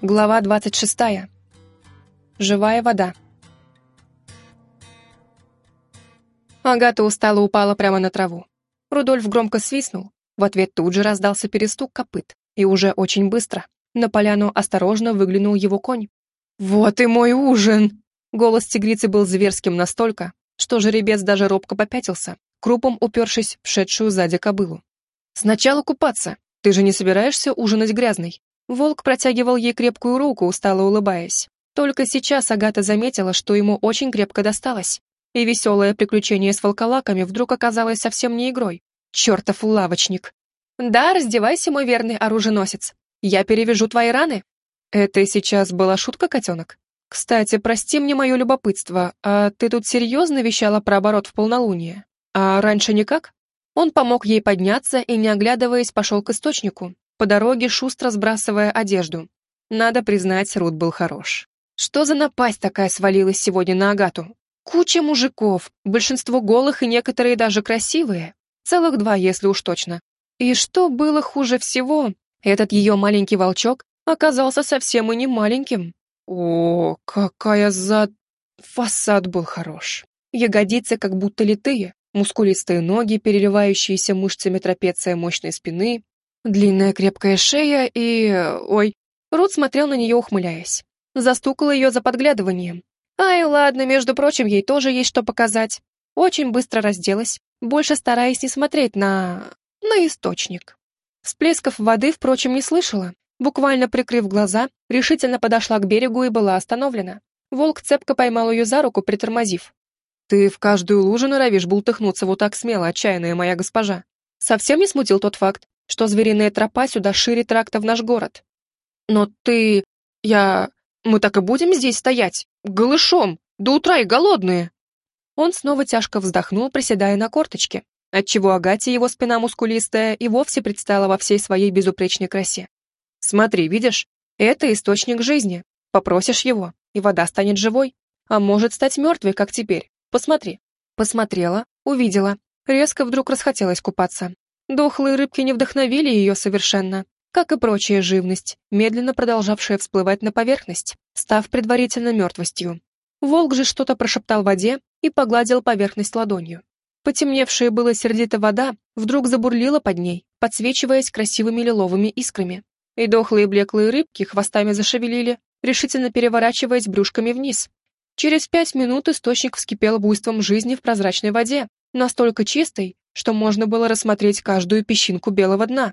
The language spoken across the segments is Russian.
Глава 26. Живая вода. Агата устало упала прямо на траву. Рудольф громко свистнул. В ответ тут же раздался перестук копыт. И уже очень быстро. На поляну осторожно выглянул его конь. «Вот и мой ужин!» Голос тигрицы был зверским настолько, что жеребец даже робко попятился, крупом упершись в шедшую сзади кобылу. «Сначала купаться. Ты же не собираешься ужинать грязный?» Волк протягивал ей крепкую руку, устало улыбаясь. Только сейчас Агата заметила, что ему очень крепко досталось. И веселое приключение с волколаками вдруг оказалось совсем не игрой. Чертов лавочник. «Да, раздевайся, мой верный оруженосец. Я перевяжу твои раны». «Это сейчас была шутка, котенок?» «Кстати, прости мне мое любопытство, а ты тут серьезно вещала про оборот в полнолуние? А раньше никак?» Он помог ей подняться и, не оглядываясь, пошел к источнику, по дороге шустро сбрасывая одежду. Надо признать, Рут был хорош. Что за напасть такая свалилась сегодня на Агату? Куча мужиков, большинство голых и некоторые даже красивые. Целых два, если уж точно. И что было хуже всего, этот ее маленький волчок оказался совсем и не маленьким. О, какая зад... Фасад был хорош. Ягодицы как будто литые, мускулистые ноги, переливающиеся мышцами трапеция мощной спины, длинная крепкая шея и... Ой, Рут смотрел на нее, ухмыляясь. Застукал ее за подглядыванием. Ай, ладно, между прочим, ей тоже есть что показать. Очень быстро разделась, больше стараясь не смотреть на... на источник. Всплесков воды, впрочем, не слышала, Буквально прикрыв глаза, решительно подошла к берегу и была остановлена. Волк цепко поймал ее за руку, притормозив. «Ты в каждую лужу норовишь бултыхнуться вот так смело, отчаянная моя госпожа». Совсем не смутил тот факт, что звериная тропа сюда шире тракта в наш город. «Но ты... я... мы так и будем здесь стоять, голышом, до утра и голодные». Он снова тяжко вздохнул, приседая на корточке, отчего Агате его спина мускулистая и вовсе предстала во всей своей безупречной красе. Смотри, видишь? Это источник жизни. Попросишь его, и вода станет живой. А может стать мертвой, как теперь. Посмотри. Посмотрела, увидела. Резко вдруг расхотелось купаться. Дохлые рыбки не вдохновили ее совершенно, как и прочая живность, медленно продолжавшая всплывать на поверхность, став предварительно мертвостью. Волк же что-то прошептал в воде и погладил поверхность ладонью. Потемневшая была сердито вода вдруг забурлила под ней, подсвечиваясь красивыми лиловыми искрами и дохлые блеклые рыбки хвостами зашевелили, решительно переворачиваясь брюшками вниз. Через пять минут источник вскипел буйством жизни в прозрачной воде, настолько чистой, что можно было рассмотреть каждую песчинку белого дна.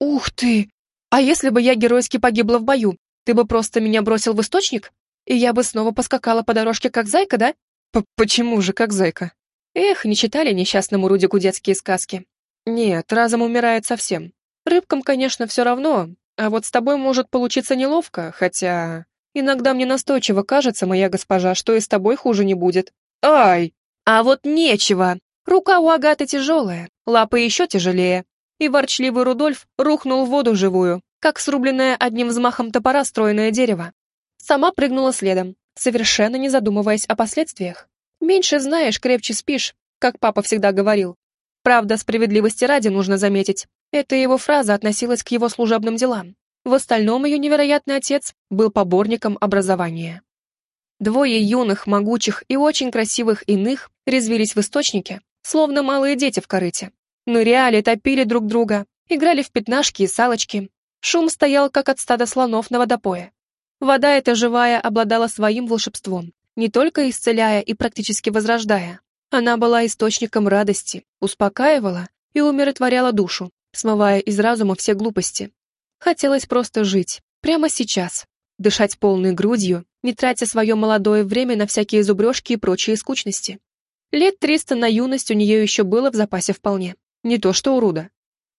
«Ух ты! А если бы я геройски погибла в бою, ты бы просто меня бросил в источник? И я бы снова поскакала по дорожке как зайка, да?» П «Почему же как зайка?» Эх, не читали несчастному Рудику детские сказки. Нет, разом умирает совсем. Рыбкам, конечно, все равно, а вот с тобой может получиться неловко, хотя... Иногда мне настойчиво кажется, моя госпожа, что и с тобой хуже не будет. Ай! А вот нечего! Рука у Агаты тяжелая, лапы еще тяжелее. И ворчливый Рудольф рухнул в воду живую, как срубленное одним взмахом топора стройное дерево. Сама прыгнула следом, совершенно не задумываясь о последствиях. Меньше знаешь, крепче спишь, как папа всегда говорил. Правда, справедливости ради нужно заметить, эта его фраза относилась к его служебным делам. В остальном ее невероятный отец был поборником образования. Двое юных, могучих и очень красивых иных резвились в источнике, словно малые дети в корыте. Ныряли, топили друг друга, играли в пятнашки и салочки. Шум стоял, как от стада слонов на водопое. Вода эта живая обладала своим волшебством, не только исцеляя и практически возрождая. Она была источником радости, успокаивала и умиротворяла душу, смывая из разума все глупости. Хотелось просто жить, прямо сейчас, дышать полной грудью, не тратя свое молодое время на всякие зубрежки и прочие скучности. Лет триста на юность у нее еще было в запасе вполне, не то что у Руда.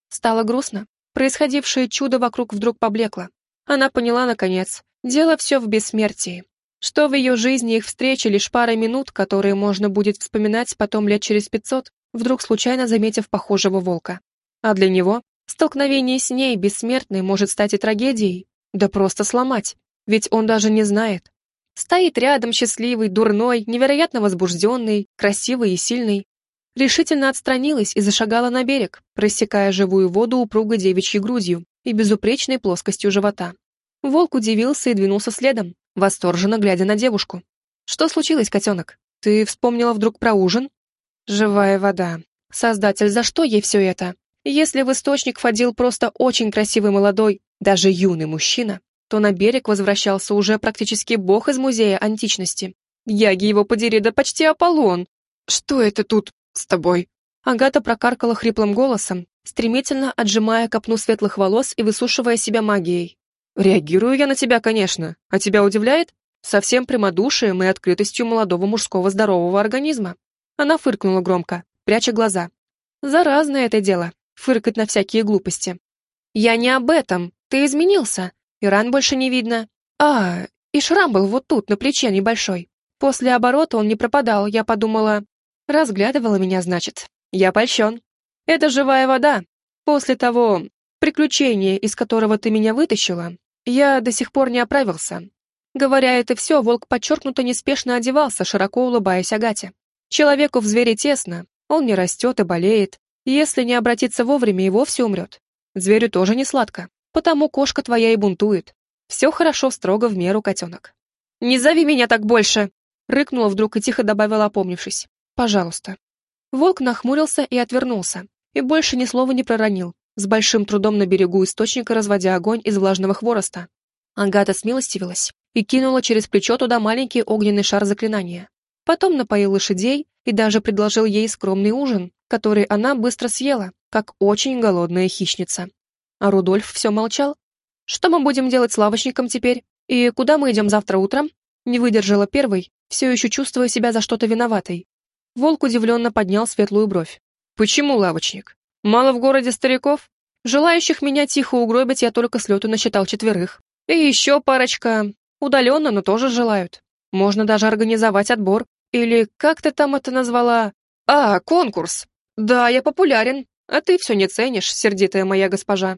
Стало грустно, происходившее чудо вокруг вдруг поблекло. Она поняла, наконец, дело все в бессмертии, что в ее жизни их встречи лишь пара минут, которые можно будет вспоминать потом лет через пятьсот, вдруг случайно заметив похожего волка. А для него столкновение с ней, бессмертной, может стать и трагедией, да просто сломать, ведь он даже не знает. Стоит рядом счастливый, дурной, невероятно возбужденный, красивый и сильный. Решительно отстранилась и зашагала на берег, рассекая живую воду упругой девичьей грудью и безупречной плоскостью живота. Волк удивился и двинулся следом, восторженно глядя на девушку. «Что случилось, котенок? Ты вспомнила вдруг про ужин?» «Живая вода. Создатель, за что ей все это? Если в источник входил просто очень красивый молодой, даже юный мужчина, то на берег возвращался уже практически бог из музея античности. Яги его подери, да почти Аполлон. Что это тут с тобой?» Агата прокаркала хриплым голосом, стремительно отжимая копну светлых волос и высушивая себя магией. «Реагирую я на тебя, конечно. А тебя удивляет? Совсем прямодушием и открытостью молодого мужского здорового организма». Она фыркнула громко, пряча глаза. «Заразное это дело, фыркать на всякие глупости». «Я не об этом. Ты изменился. И ран больше не видно. А, и шрам был вот тут, на плече небольшой. После оборота он не пропадал, я подумала... Разглядывала меня, значит. Я польщен. Это живая вода. После того приключения, из которого ты меня вытащила, я до сих пор не оправился. Говоря это все, волк подчеркнуто неспешно одевался, широко улыбаясь Агате. Человеку в звере тесно, он не растет и болеет. Если не обратиться вовремя, и вовсе умрет. Зверю тоже не сладко, потому кошка твоя и бунтует. Все хорошо, строго в меру, котенок. «Не зови меня так больше!» Рыкнула вдруг и тихо добавила, опомнившись. «Пожалуйста». Волк нахмурился и отвернулся, и больше ни слова не проронил, с большим трудом на берегу источника разводя огонь из влажного хвороста. Агата смилостивилась и кинула через плечо туда маленький огненный шар заклинания. Потом напоил лошадей и даже предложил ей скромный ужин, который она быстро съела, как очень голодная хищница. А Рудольф все молчал. «Что мы будем делать с лавочником теперь? И куда мы идем завтра утром?» Не выдержала первой, все еще чувствуя себя за что-то виноватой. Волк удивленно поднял светлую бровь. «Почему лавочник? Мало в городе стариков? Желающих меня тихо угробить я только с лету насчитал четверых. И еще парочка. Удаленно, но тоже желают. Можно даже организовать отбор. Или как ты там это назвала? А, конкурс. Да, я популярен, а ты все не ценишь, сердитая моя госпожа.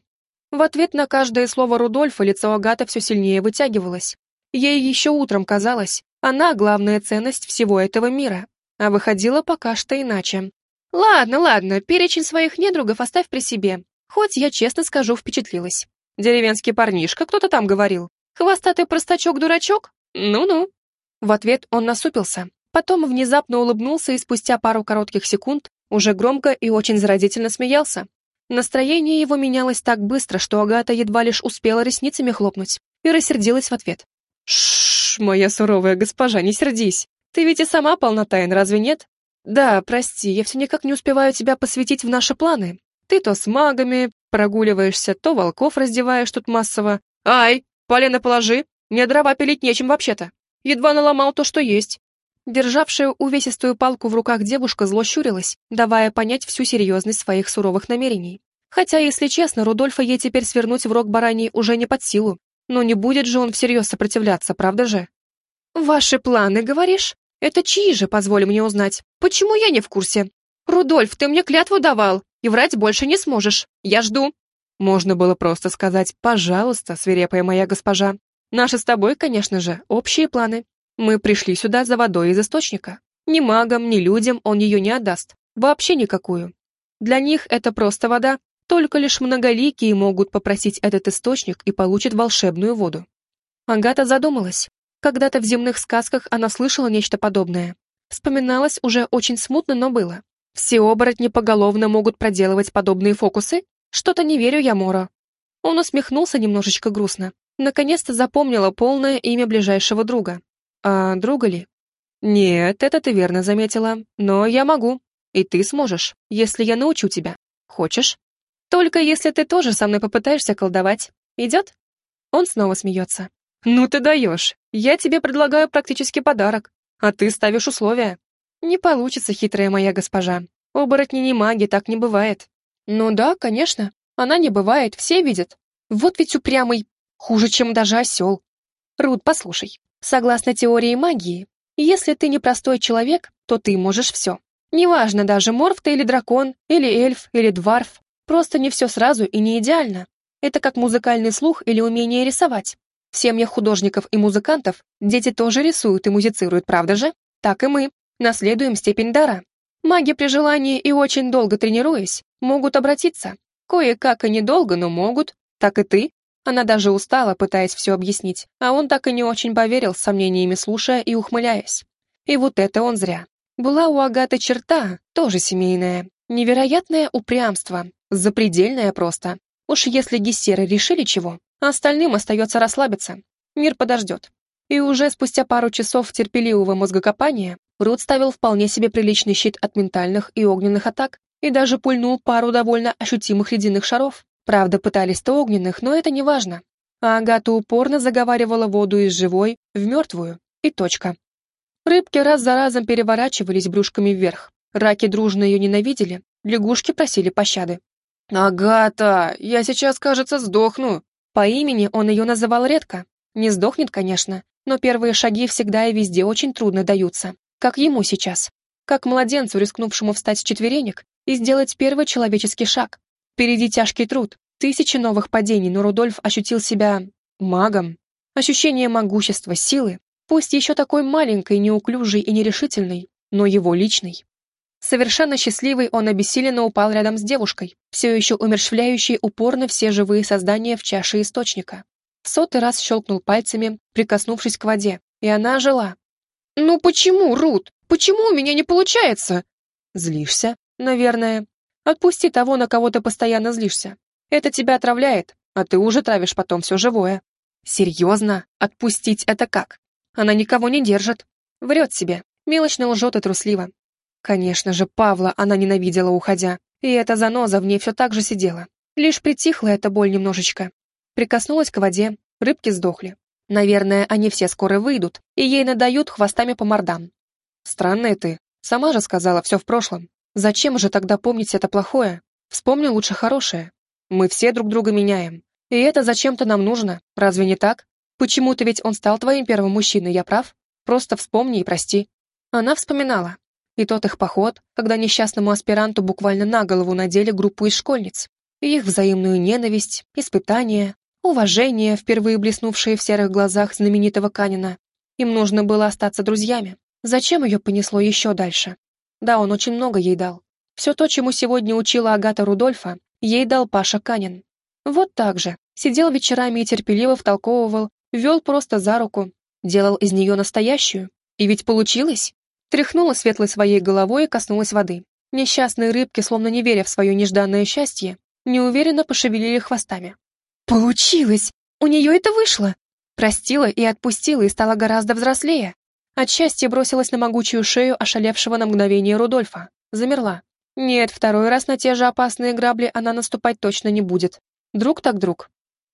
В ответ на каждое слово Рудольфа лицо Агата все сильнее вытягивалось. Ей еще утром казалось, она главная ценность всего этого мира, а выходила пока что иначе. Ладно, ладно, перечень своих недругов оставь при себе. Хоть я честно скажу, впечатлилась. Деревенский парнишка, кто-то там говорил. Хвостатый простачок-дурачок? Ну-ну. В ответ он насупился, потом внезапно улыбнулся и спустя пару коротких секунд уже громко и очень заразительно смеялся. Настроение его менялось так быстро, что Агата едва лишь успела ресницами хлопнуть и рассердилась в ответ. Шш, моя суровая госпожа, не сердись. Ты ведь и сама полна тайн, разве нет? Да, прости, я все никак не успеваю тебя посвятить в наши планы. Ты то с магами прогуливаешься, то волков раздеваешь тут массово. Ай, полено положи, мне дрова пилить нечем вообще-то. Едва наломал то, что есть. Державшая увесистую палку в руках девушка зло щурилась, давая понять всю серьезность своих суровых намерений. Хотя, если честно, Рудольфа ей теперь свернуть в рог бараний уже не под силу. Но не будет же он всерьез сопротивляться, правда же? «Ваши планы, говоришь? Это чьи же, позволь мне узнать? Почему я не в курсе? Рудольф, ты мне клятву давал, и врать больше не сможешь. Я жду». Можно было просто сказать «пожалуйста, свирепая моя госпожа». Наши с тобой, конечно же, общие планы. Мы пришли сюда за водой из источника. Ни магам, ни людям он ее не отдаст. Вообще никакую. Для них это просто вода, только лишь многоликие могут попросить этот источник и получат волшебную воду. Агата задумалась. Когда-то в земных сказках она слышала нечто подобное. Вспоминалось уже очень смутно, но было. Все оборотни поголовно могут проделывать подобные фокусы? Что-то не верю я, Мора. Он усмехнулся немножечко грустно. Наконец-то запомнила полное имя ближайшего друга. А друга ли? Нет, это ты верно заметила. Но я могу. И ты сможешь, если я научу тебя. Хочешь? Только если ты тоже со мной попытаешься колдовать. Идет?» Он снова смеется. «Ну ты даешь. Я тебе предлагаю практически подарок, а ты ставишь условия. Не получится, хитрая моя госпожа. Оборотни не маги, так не бывает». «Ну да, конечно. Она не бывает, все видят. Вот ведь упрямый, хуже, чем даже осел. Руд, послушай. Согласно теории магии, если ты не простой человек, то ты можешь все. Неважно даже, морф ты или дракон, или эльф, или дварф. Просто не все сразу и не идеально. Это как музыкальный слух или умение рисовать. В семьях художников и музыкантов дети тоже рисуют и музицируют, правда же? Так и мы. Наследуем степень дара. Маги при желании и очень долго тренируясь, могут обратиться. Кое-как и недолго, но могут. Так и ты. Она даже устала, пытаясь все объяснить, а он так и не очень поверил, с сомнениями слушая и ухмыляясь. И вот это он зря. Была у Агаты черта, тоже семейная. Невероятное упрямство, запредельное просто. Уж если гессеры решили чего, остальным остается расслабиться. Мир подождет. И уже спустя пару часов терпеливого мозгокопания Рут ставил вполне себе приличный щит от ментальных и огненных атак и даже пульнул пару довольно ощутимых ледяных шаров. Правда, пытались то огненных, но это не важно. А Агата упорно заговаривала воду из живой в мертвую. И точка. Рыбки раз за разом переворачивались брюшками вверх. Раки дружно ее ненавидели, лягушки просили пощады. «Агата, я сейчас, кажется, сдохну!» По имени он ее называл редко. Не сдохнет, конечно, но первые шаги всегда и везде очень трудно даются. Как ему сейчас. Как младенцу, рискнувшему встать с четверенек и сделать первый человеческий шаг. Впереди тяжкий труд, тысячи новых падений, но Рудольф ощутил себя магом. Ощущение могущества, силы, пусть еще такой маленькой, неуклюжей и нерешительной, но его личной. Совершенно счастливый он обессиленно упал рядом с девушкой, все еще умершвляющей упорно все живые создания в чаше источника. В сотый раз щелкнул пальцами, прикоснувшись к воде, и она ожила. «Ну почему, Рут? Почему у меня не получается?» «Злишься, наверное. Отпусти того, на кого ты постоянно злишься. Это тебя отравляет, а ты уже травишь потом все живое. Серьезно? Отпустить это как? Она никого не держит. Врет себе, мелочно лжет и трусливо. Конечно же, Павла она ненавидела, уходя, и эта заноза в ней все так же сидела. Лишь притихла эта боль немножечко. Прикоснулась к воде, рыбки сдохли. Наверное, они все скоро выйдут, и ей надают хвостами по мордам. Странная ты. Сама же сказала, все в прошлом. Зачем же тогда помнить это плохое? Вспомни лучше хорошее. Мы все друг друга меняем. И это зачем-то нам нужно, разве не так? Почему-то ведь он стал твоим первым мужчиной, я прав? Просто вспомни и прости. Она вспоминала. И тот их поход, когда несчастному аспиранту буквально на голову надели группу из школьниц. И их взаимную ненависть, испытания, уважение, впервые блеснувшее в серых глазах знаменитого Канина. Им нужно было остаться друзьями. Зачем ее понесло еще дальше? Да, он очень много ей дал. Все то, чему сегодня учила Агата Рудольфа, ей дал Паша Канин. Вот так же. Сидел вечерами и терпеливо втолковывал, вел просто за руку, делал из нее настоящую. И ведь получилось. Тряхнула светлой своей головой и коснулась воды. Несчастные рыбки, словно не веря в свое нежданное счастье, неуверенно пошевелили хвостами. «Получилось! У нее это вышло!» Простила и отпустила, и стала гораздо взрослее. От счастья бросилась на могучую шею ошалевшего на мгновение Рудольфа. Замерла. Нет, второй раз на те же опасные грабли она наступать точно не будет. Друг так друг.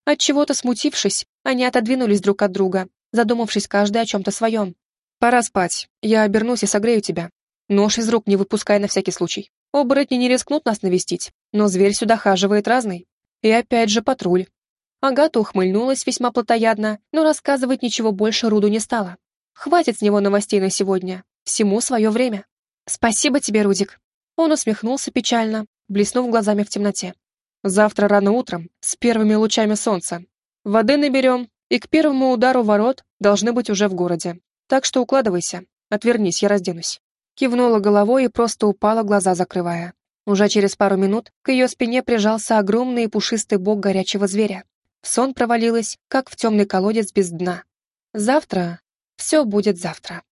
От чего то смутившись, они отодвинулись друг от друга, задумавшись каждый о чем-то своем. «Пора спать. Я обернусь и согрею тебя. Нож из рук не выпускай на всякий случай. Оборотни не рискнут нас навестить, но зверь сюда хаживает разный. И опять же патруль». Агата ухмыльнулась весьма плотоядно, но рассказывать ничего больше Руду не стала. Хватит с него новостей на сегодня. Всему свое время. Спасибо тебе, Рудик. Он усмехнулся печально, блеснув глазами в темноте. Завтра рано утром, с первыми лучами солнца. Воды наберем, и к первому удару ворот должны быть уже в городе. Так что укладывайся. Отвернись, я разденусь. Кивнула головой и просто упала, глаза закрывая. Уже через пару минут к ее спине прижался огромный и пушистый бок горячего зверя. В сон провалилась, как в темный колодец без дна. Завтра все будет завтра.